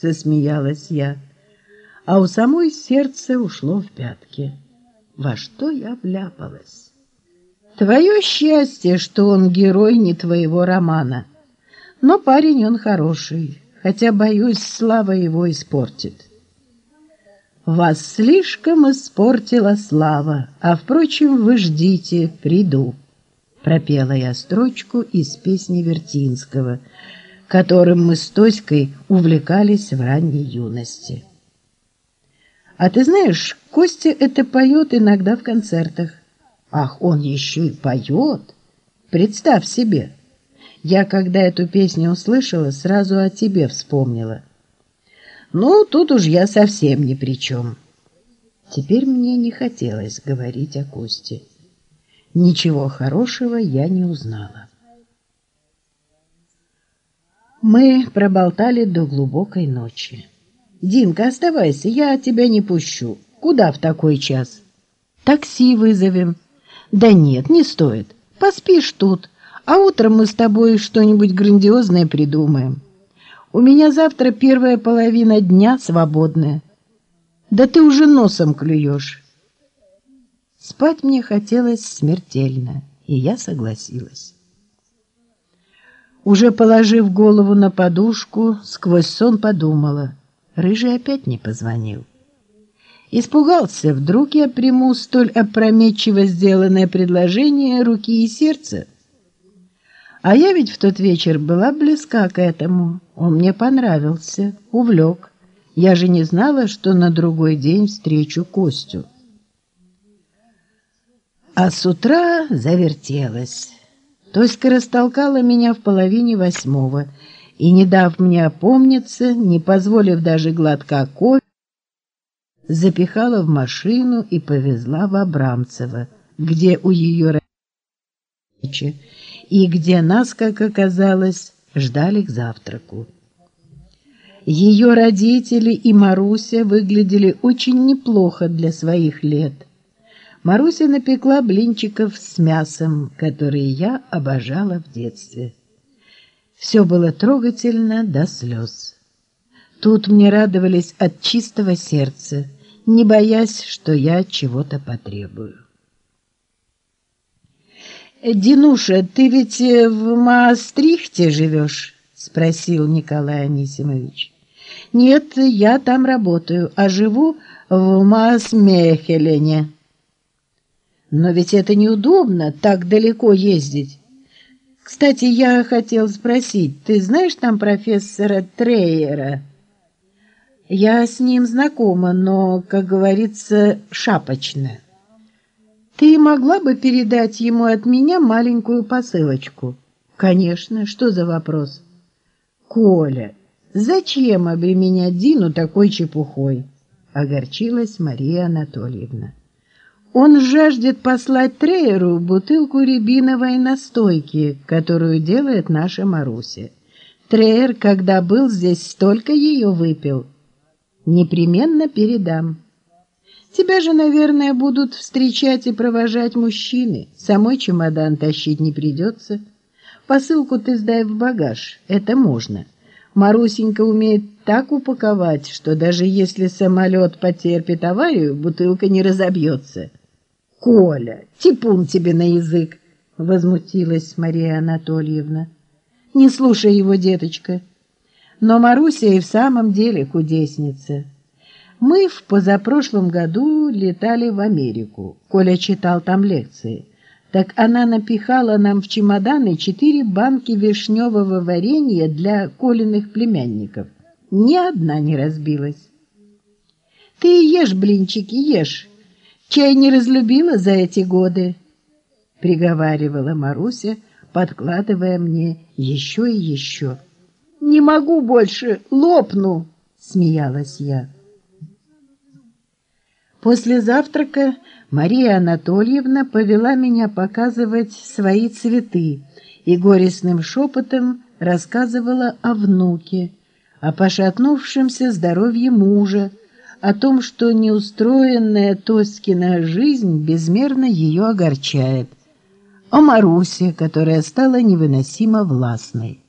— засмеялась я, а у самой сердце ушло в пятки. Во что я вляпалась? Твое счастье, что он герой не твоего романа. Но парень он хороший, хотя, боюсь, слава его испортит. Вас слишком испортила слава, а, впрочем, вы ждите, приду. Пропела я строчку из песни Вертинского, которым мы с Тоськой увлекались в ранней юности. А ты знаешь, Костя это поет иногда в концертах. Ах, он еще и поет! Представь себе! Я, когда эту песню услышала, сразу о тебе вспомнила. Ну, тут уж я совсем ни при чем. Теперь мне не хотелось говорить о Косте. Ничего хорошего я не узнала. Мы проболтали до глубокой ночи. «Динка, оставайся, я тебя не пущу. Куда в такой час?» «Такси вызовем». «Да нет, не стоит. Поспишь тут, а утром мы с тобой что-нибудь грандиозное придумаем. У меня завтра первая половина дня свободная. Да ты уже носом клюешь». Спать мне хотелось смертельно, и я согласилась. Уже положив голову на подушку, сквозь сон подумала, Рыжий опять не позвонил. Испугался, вдруг я приму столь опрометчиво сделанное предложение руки и сердца. А я ведь в тот вечер была близка к этому. Он мне понравился, увлек. Я же не знала, что на другой день встречу Костю. А с утра завертелась. Тоська растолкала меня в половине восьмого и, не дав мне опомниться, не позволив даже глотка кофе, запихала в машину и повезла в Абрамцево, где у ее родителей и где нас, как оказалось, ждали к завтраку. Ее родители и Маруся выглядели очень неплохо для своих лет – Маруся напекла блинчиков с мясом, которые я обожала в детстве. Все было трогательно до слез. Тут мне радовались от чистого сердца, не боясь, что я чего-то потребую. «Динуша, ты ведь в Маастрихте живешь?» — спросил Николай Анисимович. «Нет, я там работаю, а живу в Маасмехелене». Но ведь это неудобно, так далеко ездить. Кстати, я хотел спросить, ты знаешь там профессора Трейера? Я с ним знакома, но, как говорится, шапочно. Ты могла бы передать ему от меня маленькую посылочку? Конечно, что за вопрос? Коля, зачем обременять Дину такой чепухой? Огорчилась Мария Анатольевна. Он жаждет послать Трейеру бутылку рябиновой настойки, которую делает наша Маруся. Трейер, когда был здесь, столько ее выпил. Непременно передам. Тебя же, наверное, будут встречать и провожать мужчины. Самой чемодан тащить не придется. Посылку ты сдай в багаж, это можно. Марусенька умеет так упаковать, что даже если самолет потерпит аварию, бутылка не разобьется. Коля, типун тебе на язык, возмутилась Мария Анатольевна. Не слушай его, деточка. Но Маруся и в самом деле кудесница. Мы в позапрошлом году летали в Америку. Коля читал там лекции. Так она напихала нам в чемоданы четыре банки вишневого варенья для Колиных племянников. Ни одна не разбилась. Ты ешь блинчики, ешь, Чай не разлюбила за эти годы, — приговаривала Маруся, подкладывая мне еще и еще. — Не могу больше, лопну, — смеялась я. После завтрака Мария Анатольевна повела меня показывать свои цветы и горестным шепотом рассказывала о внуке, о пошатнувшемся здоровье мужа, о том, что неустроенная Тоськина жизнь безмерно ее огорчает, о Марусе, которая стала невыносимо властной.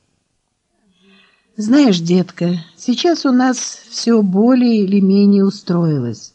Знаешь, детка, сейчас у нас все более или менее устроилось.